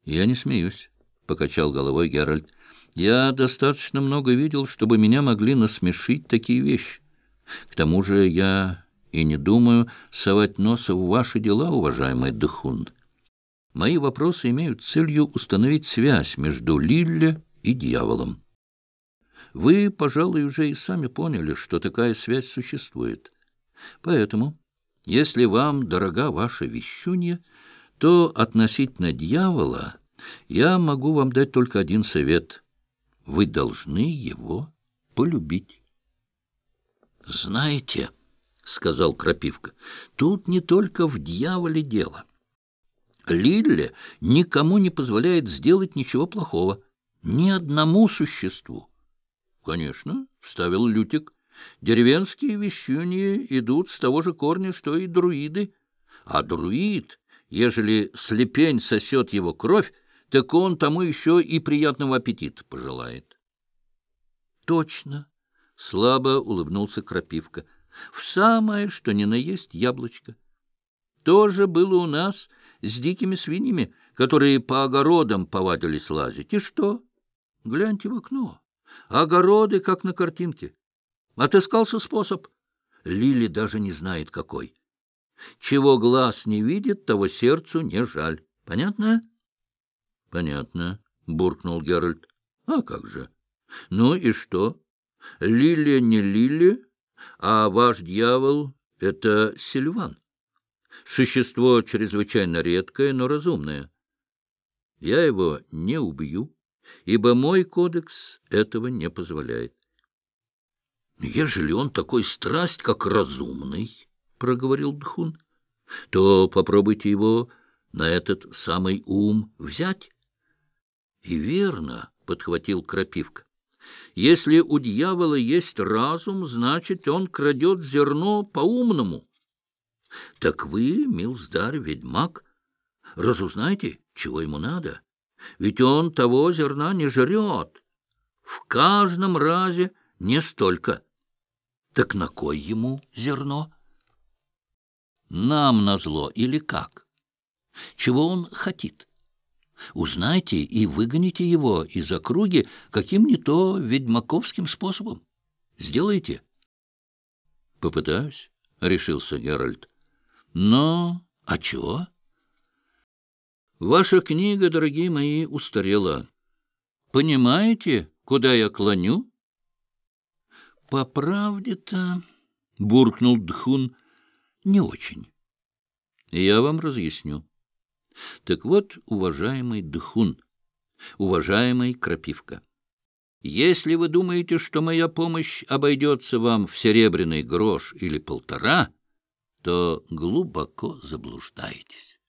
— Я не смеюсь, — покачал головой Геральт. — Я достаточно много видел, чтобы меня могли насмешить такие вещи. К тому же я и не думаю совать носа в ваши дела, уважаемый Дхун. Мои вопросы имеют целью установить связь между Лилле и дьяволом. Вы, пожалуй, уже и сами поняли, что такая связь существует. Поэтому, если вам дорога ваша вещунья, то относительно дьявола я могу вам дать только один совет. Вы должны его полюбить. — Знаете, — сказал Крапивка, — тут не только в дьяволе дело. Лилле никому не позволяет сделать ничего плохого, ни одному существу. — Конечно, — вставил Лютик, — деревенские вещуньи идут с того же корня, что и друиды. А друид, ежели слепень сосет его кровь, так он тому еще и приятного аппетита пожелает. — Точно, — слабо улыбнулся Крапивка, — в самое, что ни на есть яблочко. Тоже было у нас с дикими свиньями, которые по огородам повадились лазить. И что? Гляньте в окно. Огороды, как на картинке. Отыскался способ. Лили даже не знает, какой. Чего глаз не видит, того сердцу не жаль. Понятно? — Понятно, — буркнул Геральт. — А как же? — Ну и что? Лилия не Лилия, а ваш дьявол — это Сильван. Существо чрезвычайно редкое, но разумное. Я его не убью ибо мой кодекс этого не позволяет. — Ежели он такой страсть, как разумный, — проговорил Дхун, — то попробуйте его на этот самый ум взять. — И верно, — подхватил Крапивка. — Если у дьявола есть разум, значит, он крадет зерно по-умному. — Так вы, милздарь, ведьмак, разузнайте, чего ему надо. — ведь он того зерна не жрет. В каждом разе не столько. Так на кой ему зерно? Нам назло или как? Чего он хотит? Узнайте и выгоните его из округи каким-не то ведьмаковским способом. Сделайте. — Попытаюсь, — решился Геральт. — Но... а чего? — Ваша книга, дорогие мои, устарела. Понимаете, куда я клоню? — По правде-то, — буркнул Дхун, — не очень. Я вам разъясню. Так вот, уважаемый Дхун, уважаемый Крапивка, если вы думаете, что моя помощь обойдется вам в серебряный грош или полтора, то глубоко заблуждаетесь.